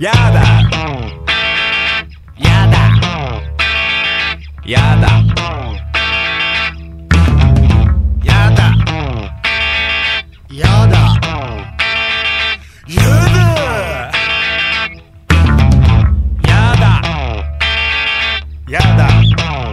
やだ。やだ。やだ。やだ。やだ。やだ。やだ。やだ。